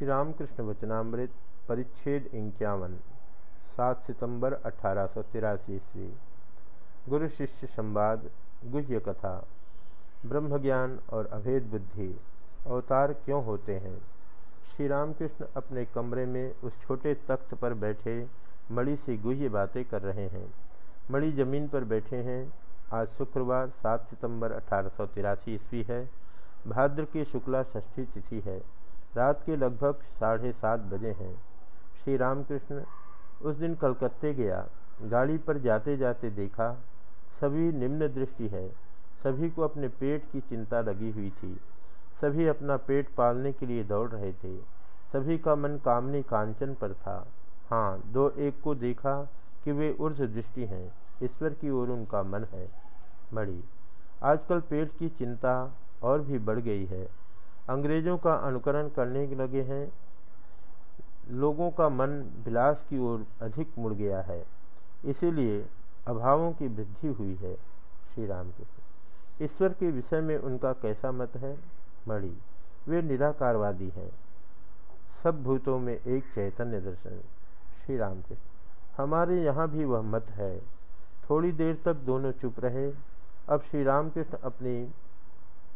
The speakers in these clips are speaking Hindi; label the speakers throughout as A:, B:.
A: श्री रामकृष्ण वचनामृत परिच्छेद इक्यावन, सात सितंबर अठारह सौ तिरासी ईस्वी। गुरु शिष्य संवाद, गुह्य कथा ब्रह्म ज्ञान और अभेद बुद्धि, अवतार क्यों होते हैं? श्री रामकृष्ण अपने कमरे में उस छोटे तख्त पर बैठे मणि से गुह्य बातें कर रहे हैं। मणि ज़मीन पर बैठे हैं। आज शुक्रवार, सात सितंबर अठारह सौ तिरासी ईस्वी है। भाद्र की शुक्ला षष्ठी तिथि है। रात के लगभग साढ़े सात बजे हैं। श्री रामकृष्ण उस दिन कलकत्ते गया। गाड़ी पर जाते जाते देखा, सभी निम्न दृष्टि है। सभी को अपने पेट की चिंता लगी हुई थी। सभी अपना पेट पालने के लिए दौड़ रहे थे। सभी का मन कामनी कांचन पर था। हाँ दो एक को देखा कि वे ऊर्ध दृष्टि हैं। ईश्वर की ओर उनका मन है। मड़ी आजकल पेट की चिंता और भी बढ़ गई है। अंग्रेज़ों का अनुकरण करने लगे हैं। लोगों का मन विलास की ओर अधिक मुड़ गया है। इसीलिए अभावों की वृद्धि हुई है श्री राम कृष्ण ईश्वर के विषय में उनका कैसा मत है? मणि, वे निराकारवादी हैं। सब भूतों में एक चैतन्य दर्शन। श्री राम कृष्ण हमारे यहाँ भी वह मत है। थोड़ी देर तक दोनों चुप रहे। अब श्री रामकृष्ण अपनी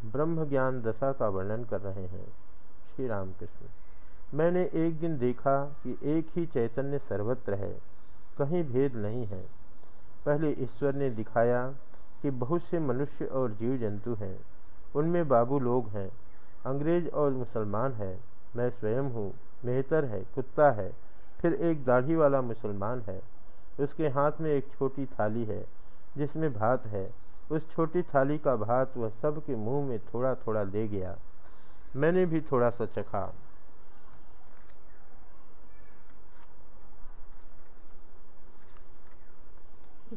A: ब्रह्म ज्ञान दशा का वर्णन कर रहे हैं। श्री रामकृष्ण मैंने एक दिन देखा कि एक ही चैतन्य सर्वत्र है, कहीं भेद नहीं है। पहले ईश्वर ने दिखाया कि बहुत से मनुष्य और जीव जंतु हैं। उनमें बाबू लोग हैं, अंग्रेज़ और मुसलमान है। मैं स्वयं हूँ, मेहतर है, कुत्ता है, फिर एक दाढ़ी वाला मुसलमान है। उसके हाथ में एक छोटी थाली है, जिसमें भात है। उस छोटी थाली का भात वह सब के मुँह में थोड़ा थोड़ा ले गया। मैंने भी थोड़ा सा चखा।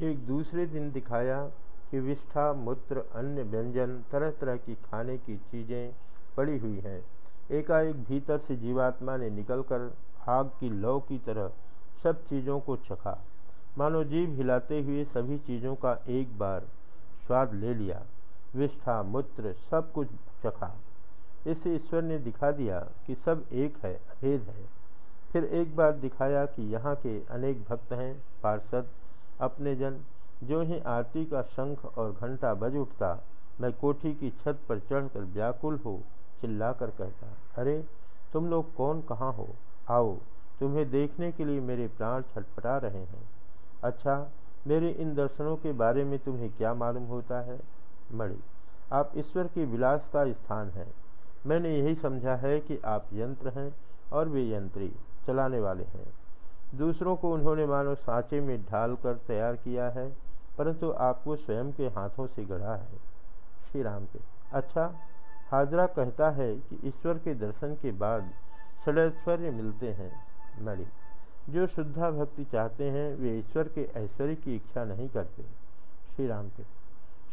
A: एक दूसरे दिन दिखाया कि विष्ठा, मूत्र, अन्य व्यंजन तरह तरह की खाने की चीज़ें पड़ी हुई हैं। एकाएक भीतर से जीवात्मा ने निकलकर आग की लौ की तरह सब चीज़ों को चखा। मानो जीव हिलाते हुए सभी चीज़ों का एक बार स्वाद ले लिया, विष्ठा, मूत्र, सब कुछ चखा। इससे ईश्वर ने दिखा दिया कि सब एक है, अभेद है। फिर एक बार दिखाया कि यहाँ के अनेक भक्त हैं, पार्षद, अपने जन, जो ही आरती का शंख और घंटा बज उठता, मैं कोठी की छत पर चढ़कर व्याकुल हो चिल्लाकर कहता, अरे, तुम लोग कौन, कहाँ हो? आओ, तुम्हें देखने के लिए मेरे प्राण छटपटा रहे हैं। अच्छा मेरे इन दर्शनों के बारे में तुम्हें क्या मालूम होता है? मणि, आप ईश्वर के विलास का स्थान है। मैंने यही समझा है कि आप यंत्र हैं और वे यंत्री चलाने वाले हैं। दूसरों को उन्होंने मानो सांचे में ढाल कर तैयार किया है, परंतु आपको स्वयं के हाथों से गढ़ा है। श्री राम के अच्छा हाजरा कहता है कि ईश्वर के दर्शन के बाद षडैश्वर्य मिलते हैं। मणि जो शुद्धा भक्ति चाहते हैं, वे ईश्वर के ऐश्वर्य की इच्छा नहीं करते। श्री राम के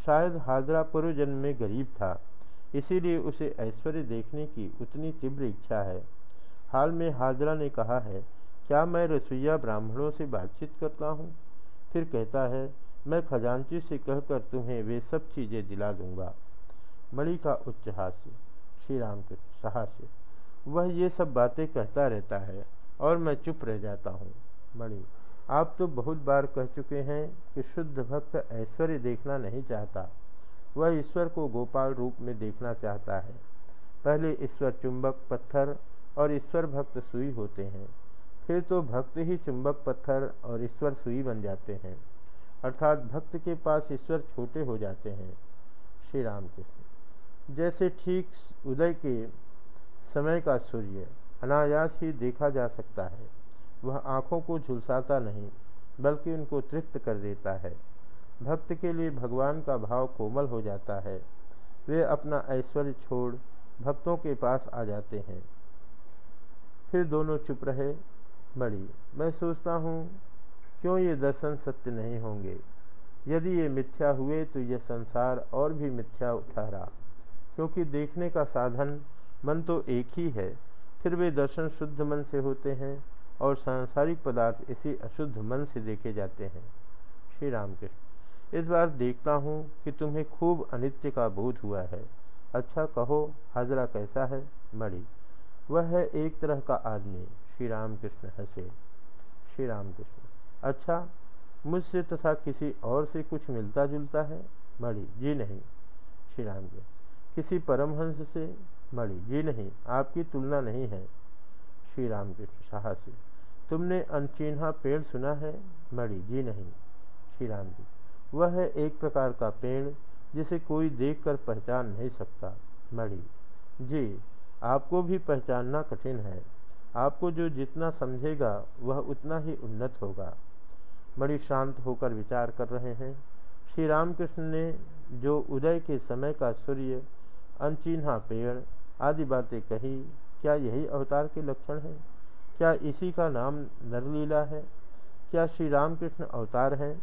A: शायद हाजरा पूर्व जन्म में गरीब था, इसीलिए उसे ऐश्वर्य देखने की उतनी तीव्र इच्छा है। हाल में हाजरा ने कहा है, क्या मैं रसोईया ब्राह्मणों से बातचीत करता हूँ? फिर कहता है, मैं खजांची से कहकर तुम्हें वे सब चीज़ें दिला दूँगा। मणि का उच्च हास्य। श्री राम के साहस्य। वह ये सब बातें कहता रहता है। और मैं चुप रह जाता हूँ। मणि, आप तो बहुत बार कह चुके हैं कि शुद्ध भक्त ऐश्वर्य देखना नहीं चाहता। वह ईश्वर को गोपाल रूप में देखना चाहता है। पहले ईश्वर चुंबक पत्थर और ईश्वर भक्त सुई होते हैं। फिर तो भक्त ही चुंबक पत्थर और ईश्वर सुई बन जाते हैं। अर्थात भक्त के पास ईश्वर छोटे हो जाते हैं। श्री राम कृष्ण जैसे ठीक उदय के समय का सूर्य अनायास ही देखा जा सकता है। वह आँखों को झुलसाता नहीं, बल्कि उनको तृप्त कर देता है। भक्त के लिए भगवान का भाव कोमल हो जाता है। वे अपना ऐश्वर्य छोड़ भक्तों के पास आ जाते हैं। फिर दोनों चुप रहे। बड़ी मैं सोचता हूँ, क्यों ये दर्शन सत्य नहीं होंगे? यदि ये मिथ्या हुए तो यह संसार और भी मिथ्या ठहरा क्योंकि देखने का साधन मन तो एक ही है। फिर वे दर्शन शुद्ध मन से होते हैं और सांसारिक पदार्थ इसी अशुद्ध मन से देखे जाते हैं। श्री रामकृष्ण, इस बार देखता हूँ कि तुम्हें खूब अनित्य का बोध हुआ है। अच्छा कहो, हाजरा कैसा है? मणि, वह है एक तरह का आदमी। श्री राम कृष्ण हंसे। श्री राम कृष्ण अच्छा मुझसे तथा किसी और से कुछ मिलता जुलता है? मणि, जी नहीं। श्री राम कृष्ण किसी परमहंस से? मणि जी नहीं, आपकी तुलना नहीं है। श्री राम कृष्ण शाह से तुमने अनचिन्हा पेड़ सुना है? मणि जी नहीं। श्री राम जी वह है एक प्रकार का पेड़ जिसे कोई देखकर पहचान नहीं सकता। मणि, जी, आपको भी पहचानना कठिन है। आपको जो जितना समझेगा, वह उतना ही उन्नत होगा। मणि शांत होकर विचार कर रहे हैं। श्री रामकृष्ण ने जो उदय के समय का सूर्य, अनचिन्हा पेड़ आदि बातें कही। क्या यही अवतार के लक्षण है? क्या इसी का नाम नरलीला है? क्या श्री रामकृष्ण अवतार हैं?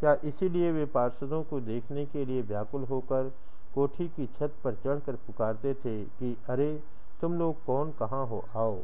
A: क्या इसीलिए वे पार्षदों को देखने के लिए व्याकुल होकर कोठी की छत पर चढ़कर पुकारते थे कि, अरे, तुम लोग कौन कहाँ हो? आओ।